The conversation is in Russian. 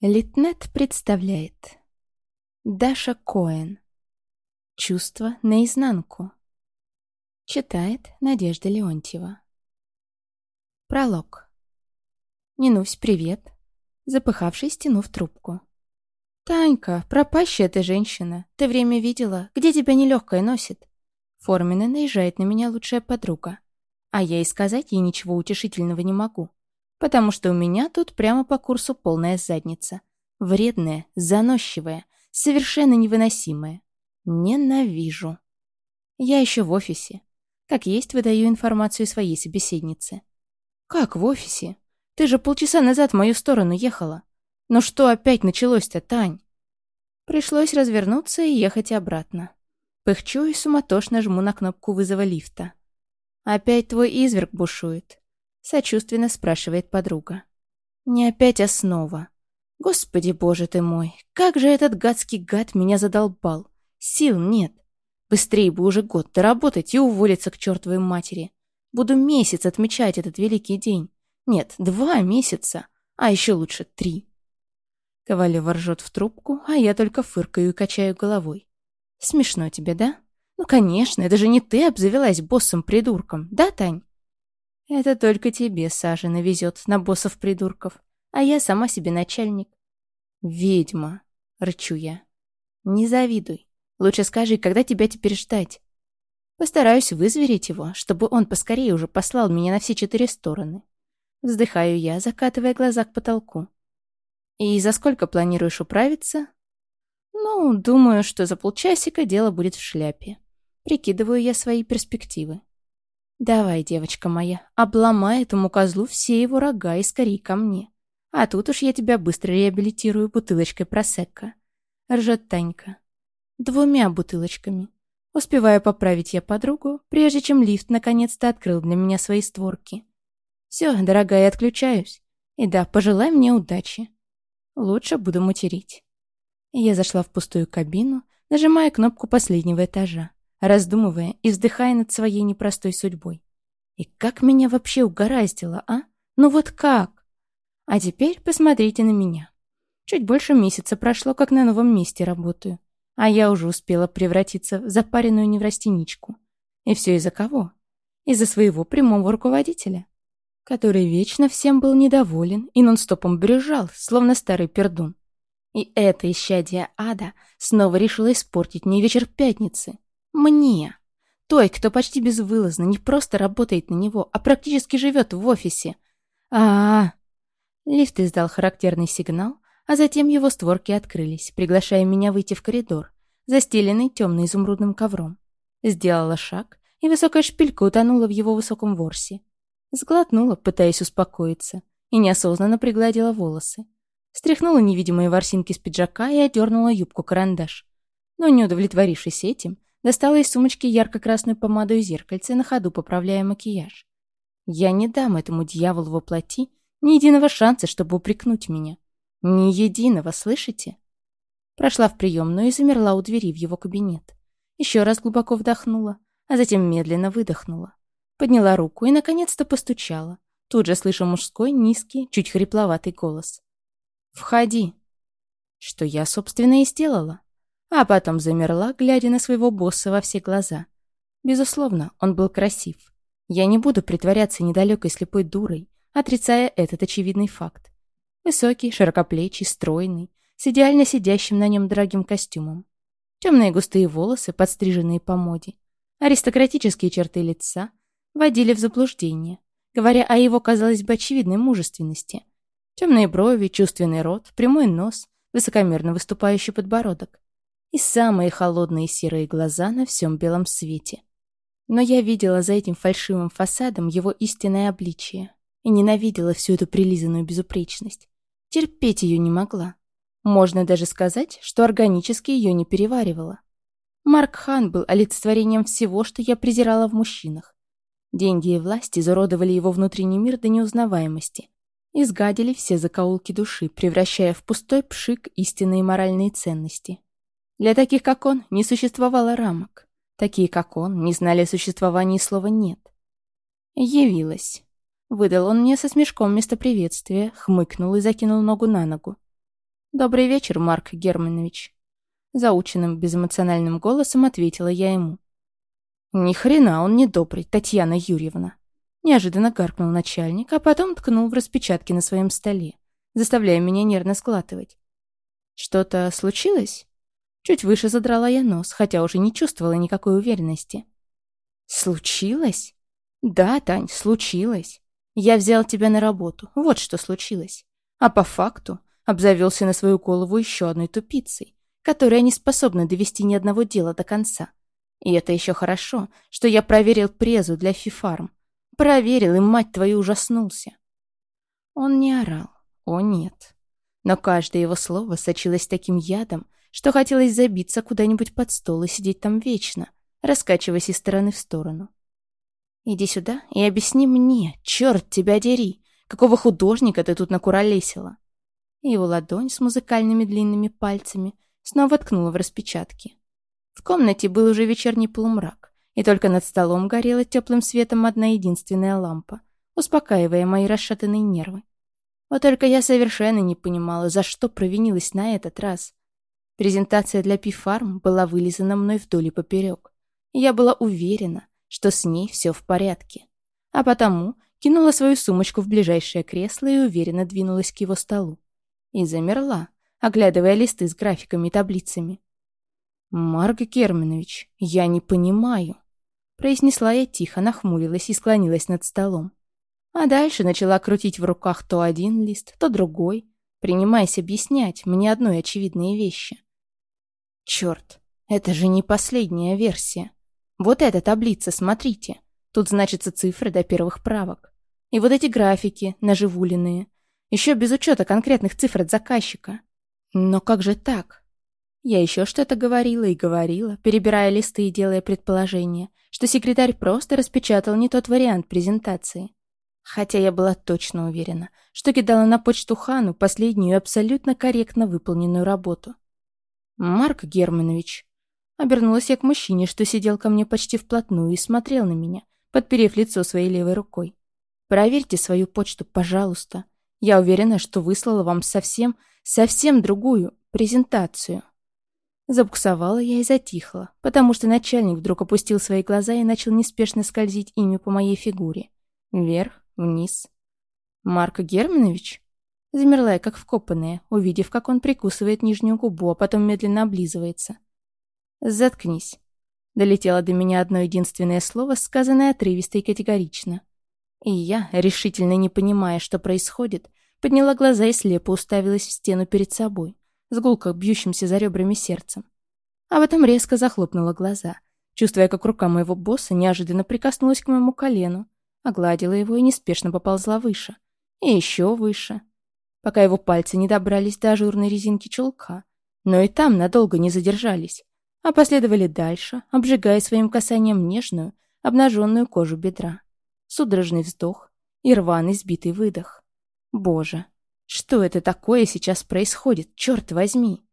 Литнет представляет Даша Коэн Чувство наизнанку Читает Надежда Леонтьева Пролог Нинусь, привет. Запыхавшись, стянув трубку. «Танька, пропащая ты женщина. Ты время видела? Где тебя нелегкое носит?» Форменно наезжает на меня лучшая подруга. А я и сказать ей ничего утешительного не могу потому что у меня тут прямо по курсу полная задница. Вредная, заносчивая, совершенно невыносимая. Ненавижу. Я еще в офисе. Как есть, выдаю информацию своей собеседнице. «Как в офисе? Ты же полчаса назад в мою сторону ехала. Ну что опять началось-то, Тань?» Пришлось развернуться и ехать обратно. Пыхчу и суматошно жму на кнопку вызова лифта. Опять твой изверг бушует. Сочувственно спрашивает подруга. Не опять основа. Господи боже ты мой, как же этот гадский гад меня задолбал. Сил нет. Быстрее бы уже год доработать и уволиться к чертовой матери. Буду месяц отмечать этот великий день. Нет, два месяца, а еще лучше три. Ковалева ржет в трубку, а я только фыркаю и качаю головой. Смешно тебе, да? Ну, конечно, это же не ты обзавелась боссом-придурком, да, Тань? Это только тебе, Саша, навезет на боссов-придурков, а я сама себе начальник. Ведьма, рычу я. Не завидуй. Лучше скажи, когда тебя теперь ждать. Постараюсь вызверить его, чтобы он поскорее уже послал меня на все четыре стороны. Вздыхаю я, закатывая глаза к потолку. И за сколько планируешь управиться? Ну, думаю, что за полчасика дело будет в шляпе. Прикидываю я свои перспективы. «Давай, девочка моя, обломай этому козлу все его рога и скорей ко мне. А тут уж я тебя быстро реабилитирую бутылочкой просекка». Ржет Танька. «Двумя бутылочками». Успеваю поправить я подругу, прежде чем лифт наконец-то открыл для меня свои створки. «Все, дорогая, отключаюсь. И да, пожелай мне удачи. Лучше буду материть». Я зашла в пустую кабину, нажимая кнопку последнего этажа раздумывая и вздыхая над своей непростой судьбой. И как меня вообще угораздило, а? Ну вот как? А теперь посмотрите на меня. Чуть больше месяца прошло, как на новом месте работаю. А я уже успела превратиться в запаренную неврастеничку. И все из-за кого? Из-за своего прямого руководителя, который вечно всем был недоволен и нон-стопом брюзжал, словно старый пердун. И это исчадие ада снова решило испортить мне вечер пятницы. Мне. Той, кто почти безвылазно не просто работает на него, а практически живет в офисе. а а, -а. Лифт издал характерный сигнал, а затем его створки открылись, приглашая меня выйти в коридор, застеленный темно-изумрудным ковром. Сделала шаг, и высокая шпилька утонула в его высоком ворсе. Сглотнула, пытаясь успокоиться, и неосознанно пригладила волосы. Стряхнула невидимые ворсинки с пиджака и одернула юбку-карандаш. Но, не удовлетворившись этим, Достала из сумочки ярко-красную помаду и зеркальце, на ходу поправляя макияж. Я не дам этому дьяволу воплоти ни единого шанса, чтобы упрекнуть меня. Ни единого, слышите? Прошла в приемную и замерла у двери в его кабинет. Еще раз глубоко вдохнула, а затем медленно выдохнула. Подняла руку и, наконец-то, постучала. Тут же слышу мужской, низкий, чуть хрипловатый голос. «Входи!» Что я, собственно, и сделала а потом замерла, глядя на своего босса во все глаза. Безусловно, он был красив. Я не буду притворяться недалекой слепой дурой, отрицая этот очевидный факт. Высокий, широкоплечий, стройный, с идеально сидящим на нем дорогим костюмом. Темные густые волосы, подстриженные по моде. Аристократические черты лица водили в заблуждение, говоря о его, казалось бы, очевидной мужественности. Темные брови, чувственный рот, прямой нос, высокомерно выступающий подбородок и самые холодные серые глаза на всем белом свете. Но я видела за этим фальшивым фасадом его истинное обличие и ненавидела всю эту прилизанную безупречность. Терпеть ее не могла. Можно даже сказать, что органически ее не переваривала. Марк Хан был олицетворением всего, что я презирала в мужчинах. Деньги и власть изуродовали его внутренний мир до неузнаваемости. Изгадили все закоулки души, превращая в пустой пшик истинные моральные ценности. Для таких, как он, не существовало рамок. Такие, как он, не знали о существовании слова «нет». «Явилась». Выдал он мне со смешком вместо приветствия, хмыкнул и закинул ногу на ногу. «Добрый вечер, Марк Германович». Заученным безэмоциональным голосом ответила я ему. «Ни хрена он не добрый, Татьяна Юрьевна». Неожиданно гаркнул начальник, а потом ткнул в распечатки на своем столе, заставляя меня нервно сглатывать. «Что-то случилось?» Чуть выше задрала я нос, хотя уже не чувствовала никакой уверенности. «Случилось?» «Да, Тань, случилось. Я взял тебя на работу, вот что случилось. А по факту обзавелся на свою голову еще одной тупицей, которая не способна довести ни одного дела до конца. И это еще хорошо, что я проверил презу для Фифарм. Проверил, и, мать твою, ужаснулся. Он не орал. О, нет. Но каждое его слово сочилось таким ядом, что хотелось забиться куда-нибудь под стол и сидеть там вечно, раскачиваясь из стороны в сторону. Иди сюда и объясни мне, черт тебя дери, какого художника ты тут накуролесила. Его ладонь с музыкальными длинными пальцами снова ткнула в распечатки. В комнате был уже вечерний полумрак, и только над столом горела теплым светом одна единственная лампа, успокаивая мои расшатанные нервы. Вот только я совершенно не понимала, за что провинилась на этот раз. Презентация для Пифарм была вылизана мной вдоль и поперек. Я была уверена, что с ней все в порядке. А потому кинула свою сумочку в ближайшее кресло и уверенно двинулась к его столу. И замерла, оглядывая листы с графиками и таблицами. «Марк Керминович, я не понимаю», — произнесла я тихо, нахмурилась и склонилась над столом. А дальше начала крутить в руках то один лист, то другой, принимаясь объяснять мне одной очевидные вещи. Черт, это же не последняя версия. Вот эта таблица, смотрите. Тут значатся цифры до первых правок. И вот эти графики, наживуленные. Еще без учета конкретных цифр от заказчика. Но как же так? Я еще что-то говорила и говорила, перебирая листы и делая предположение, что секретарь просто распечатал не тот вариант презентации. Хотя я была точно уверена, что кидала на почту Хану последнюю абсолютно корректно выполненную работу. «Марк Германович», обернулась я к мужчине, что сидел ко мне почти вплотную и смотрел на меня, подперев лицо своей левой рукой. «Проверьте свою почту, пожалуйста. Я уверена, что выслала вам совсем, совсем другую презентацию». Забуксовала я и затихла, потому что начальник вдруг опустил свои глаза и начал неспешно скользить ими по моей фигуре. Вверх, вниз. «Марко Германович?» Замерла я, как вкопанная, увидев, как он прикусывает нижнюю губу, а потом медленно облизывается. «Заткнись». Долетело до меня одно единственное слово, сказанное отрывисто и категорично. И я, решительно не понимая, что происходит, подняла глаза и слепо уставилась в стену перед собой, с гулко бьющимся за ребрами сердцем. А потом резко захлопнула глаза, чувствуя, как рука моего босса неожиданно прикоснулась к моему колену, огладила его и неспешно поползла выше. И еще выше. Пока его пальцы не добрались до ажурной резинки чулка. Но и там надолго не задержались, а последовали дальше, обжигая своим касанием нежную, обнаженную кожу бедра. Судорожный вздох и рваный сбитый выдох. Боже, что это такое сейчас происходит, черт возьми?